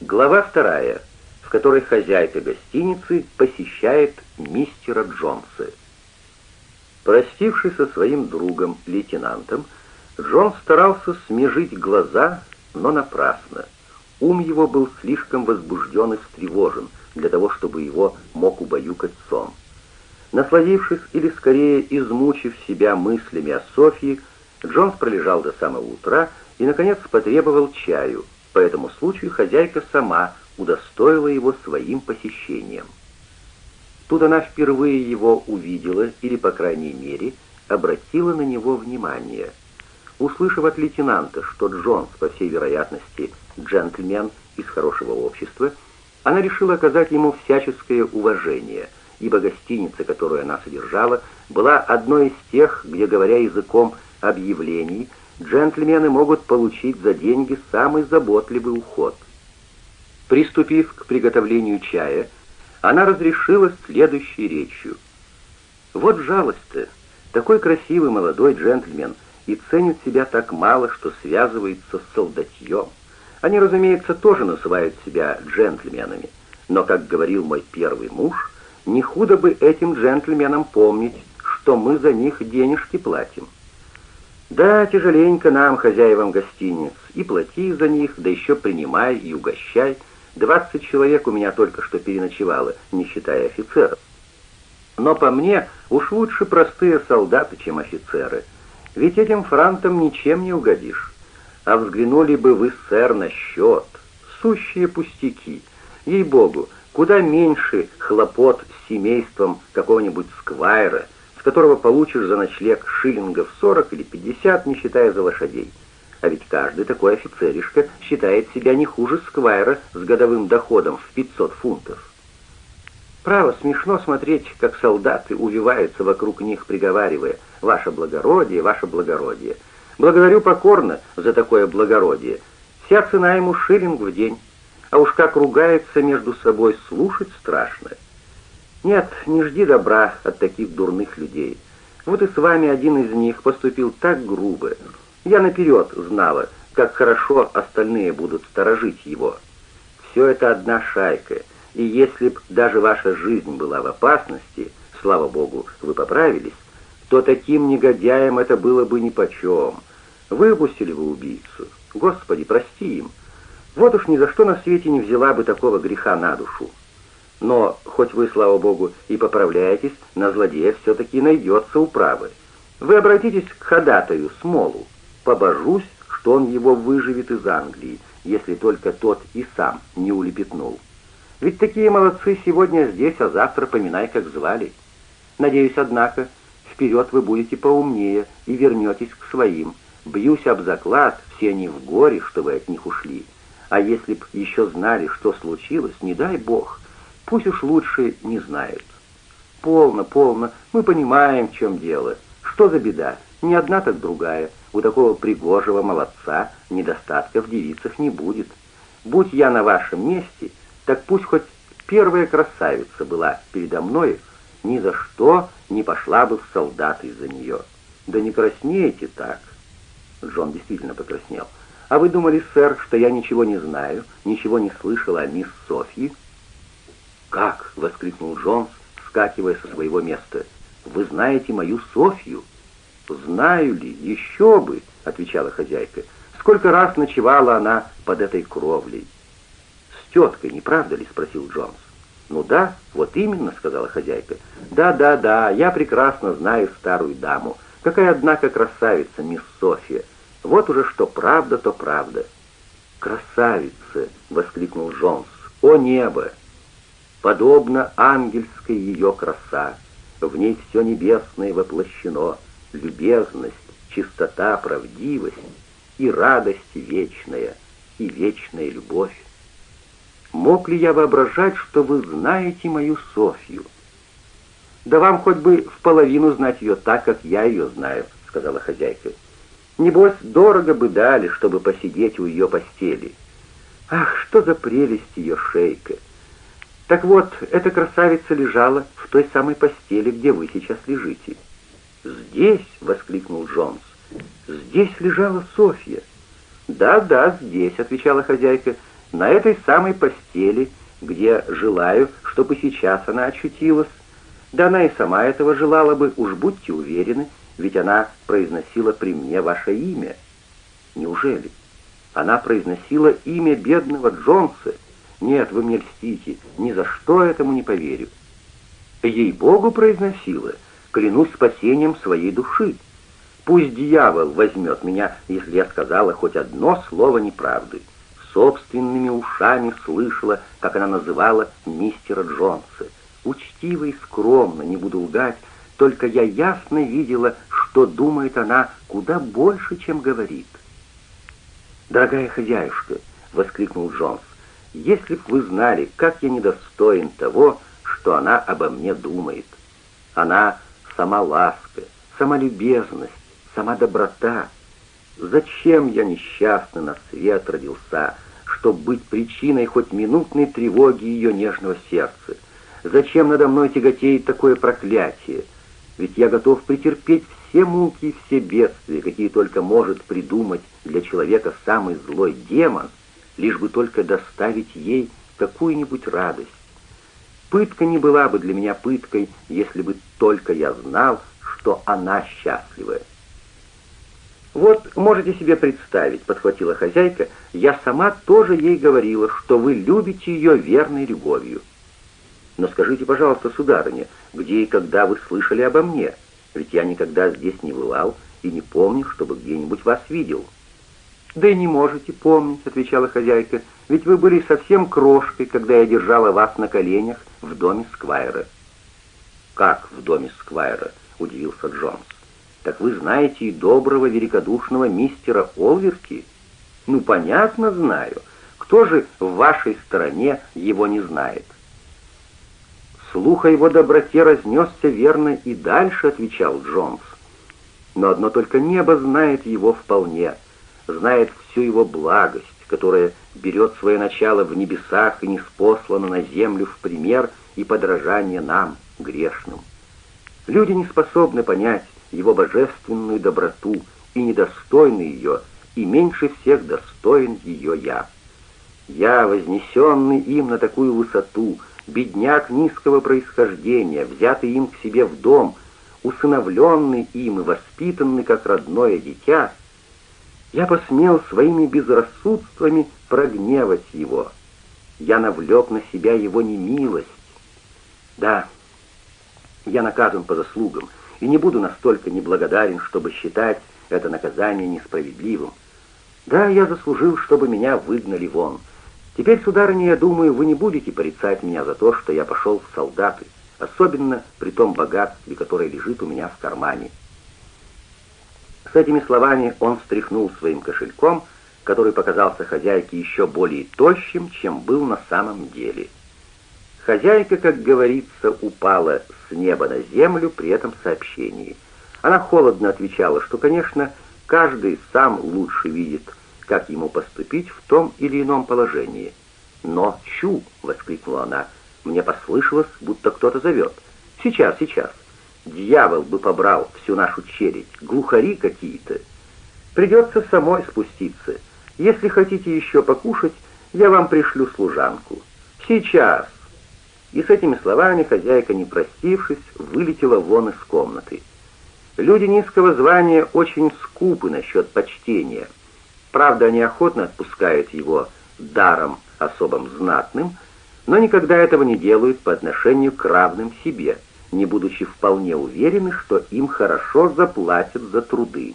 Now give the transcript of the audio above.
Глава вторая, в которой хозяйка гостиницы посещает мистера Джонса. Простившись со своим другом, лейтенантом, Джон старался смежить глаза, но напрасно. Ум его был слишком возбужден и встревожен для того, чтобы его мог убаюкать сон. Насладившись или скорее измучив себя мыслями о Софии, Джонс пролежал до самого утра и, наконец, потребовал чаю. По этому случаю хозяйка сама удостоила его своим посещением. Тут она впервые его увидела, или, по крайней мере, обратила на него внимание. Услышав от лейтенанта, что Джонс, по всей вероятности, джентльмен из хорошего общества, она решила оказать ему всяческое уважение, ибо гостиница, которую она содержала, была одной из тех, где, говоря языком объявлений, джентльмены могут получить за деньги самый заботливый уход. Приступив к приготовлению чая, она разрешила следующей речью. «Вот жалость-то, такой красивый молодой джентльмен и ценит себя так мало, что связывается с солдатьем. Они, разумеется, тоже называют себя джентльменами, но, как говорил мой первый муж, не худо бы этим джентльменам помнить, что мы за них денежки платим. Да, тяжеленько нам, хозяевам гостиниц, и плати за них, да еще принимай и угощай. Двадцать человек у меня только что переночевало, не считая офицеров. Но по мне уж лучше простые солдаты, чем офицеры, ведь этим франтам ничем не угодишь. А взглянули бы вы, сэр, на счет. Сущие пустяки. Ей-богу, куда меньше хлопот с семейством какого-нибудь сквайра, которого получишь за ночлег шиллингов 40 или 50, не считая за лошадей. А ведь каждый такой офицеришка считает себя не хуже сквайра с годовым доходом в 500 фунтов. Право, смешно смотреть, как солдаты увиваются вокруг них, приговаривая «Ваше благородие, ваше благородие». Благодарю покорно за такое благородие. Вся цена ему шиллинг в день. А уж как ругаются между собой, слушать страшно. Нет, не жди добра от таких дурных людей. Вот и с вами один из них поступил так грубо. Я наперед знала, как хорошо остальные будут сторожить его. Все это одна шайка, и если б даже ваша жизнь была в опасности, слава богу, вы поправились, то таким негодяям это было бы нипочем. Выпустили вы убийцу. Господи, прости им. Вот уж ни за что на свете не взяла бы такого греха на душу. Но, хоть вы, слава богу, и поправляетесь, на злодея все-таки найдется управы. Вы обратитесь к ходатаю Смолу. Побожусь, что он его выживет из Англии, если только тот и сам не улепетнул. Ведь такие молодцы сегодня здесь, а завтра поминай, как звали. Надеюсь, однако, вперед вы будете поумнее и вернетесь к своим. Бьюсь об заклад, все они в горе, что вы от них ушли. А если б еще знали, что случилось, не дай бог, Пусть уж лучше не знают. Полно, полно, мы понимаем, в чем дело. Что за беда? Ни одна, так другая. У такого пригожего молодца недостатка в девицах не будет. Будь я на вашем месте, так пусть хоть первая красавица была передо мной, ни за что не пошла бы в солдаты из-за нее. Да не краснеете так. Джон действительно покраснел. А вы думали, сэр, что я ничего не знаю, ничего не слышал о мисс Софьи? «Как?» — воскликнул Джонс, вскакивая со своего места. «Вы знаете мою Софью?» «Знаю ли? Еще бы!» — отвечала хозяйка. «Сколько раз ночевала она под этой кровлей?» «С теткой, не правда ли?» — спросил Джонс. «Ну да, вот именно», — сказала хозяйка. «Да, да, да, я прекрасно знаю старую даму. Какая, однако, красавица, мисс Софья. Вот уже что правда, то правда». «Красавица!» — воскликнул Джонс. «О небо! Подобно ангельской ее краса, в ней все небесное воплощено, любезность, чистота, правдивость и радость вечная, и вечная любовь. Мог ли я воображать, что вы знаете мою Софью? Да вам хоть бы в половину знать ее так, как я ее знаю, сказала хозяйка. Небось, дорого бы дали, чтобы посидеть у ее постели. Ах, что за прелесть ее шейка! Так вот, эта красавица лежала в той самой постели, где вы сейчас лежите. «Здесь!» — воскликнул Джонс. «Здесь лежала Софья». «Да-да, здесь», — отвечала хозяйка. на этой самой постели, где желаю, чтобы сейчас она очутилась. Да она и сама этого желала бы, уж будьте уверены, ведь она произносила при мне ваше имя. Неужели? Она произносила имя бедного Джонса. Нет, вы мне льстите, ни за что этому не поверю. Ей-богу произносила, клянусь спасением своей души. Пусть дьявол возьмет меня, если я сказала хоть одно слово неправды. Собственными ушами слышала, как она называла мистера Джонса. Учтиво и скромно, не буду лгать, только я ясно видела, что думает она куда больше, чем говорит. «Дорогая хозяюшка!» — воскликнул Джонс. «Если б вы знали, как я недостоин того, что она обо мне думает. Она сама ласка, сама любезность, сама доброта. Зачем я несчастный на свет родился, чтобы быть причиной хоть минутной тревоги ее нежного сердца? Зачем надо мной тяготеет такое проклятие? Ведь я готов претерпеть все муки все бедствия, какие только может придумать для человека самый злой демон, лишь бы только доставить ей какую-нибудь радость. Пытка не была бы для меня пыткой, если бы только я знал, что она счастливая. «Вот, можете себе представить», — подхватила хозяйка, «я сама тоже ей говорила, что вы любите ее верной любовью». «Но скажите, пожалуйста, сударыня, где и когда вы слышали обо мне? Ведь я никогда здесь не бывал и не помню, чтобы где-нибудь вас видел». «Да и не можете помнить», — отвечала хозяйка, «ведь вы были совсем крошкой, когда я держала вас на коленях в доме Сквайра». «Как в доме Сквайра?» — удивился Джонс. «Так вы знаете и доброго, великодушного мистера Олверки?» «Ну, понятно, знаю. Кто же в вашей стороне его не знает?» «Слух о его доброте разнесся верно и дальше», — отвечал Джонс. «Но одно только небо знает его вполне, знает всю его благость, которая берет свое начало в небесах и не спослана на землю в пример и подражание нам, грешным. Люди не способны понять, его божественную доброту и недостойны ее, и меньше всех достоин ее я. Я, вознесенный им на такую высоту, бедняк низкого происхождения, взятый им к себе в дом, усыновленный им и воспитанный как родное дитя, я посмел своими безрассудствами прогневать его. Я навлек на себя его немилость. Да, я наказан по заслугам, и не буду настолько неблагодарен, чтобы считать это наказание несправедливым. Да, я заслужил, чтобы меня выгнали вон. Теперь, сударыня, я думаю, вы не будете порицать меня за то, что я пошел в солдаты, особенно при том богатстве, которое лежит у меня в кармане. С этими словами он встряхнул своим кошельком, который показался хозяйке еще более тощим, чем был на самом деле. Хозяйка, как говорится, упала с неба на землю при этом сообщении. Она холодно отвечала, что, конечно, каждый сам лучше видит, как ему поступить в том или ином положении. «Но, чу!» — воскликнула она. «Мне послышалось, будто кто-то зовет. Сейчас, сейчас. Дьявол бы побрал всю нашу челядь, глухари какие-то. Придется самой спуститься. Если хотите еще покушать, я вам пришлю служанку. Сейчас!» И с этими словами хозяйка, не простившись, вылетела вон из комнаты. Люди низкого звания очень скупы насчет почтения. Правда, они охотно отпускают его даром особым знатным, но никогда этого не делают по отношению к равным себе, не будучи вполне уверены, что им хорошо заплатят за труды.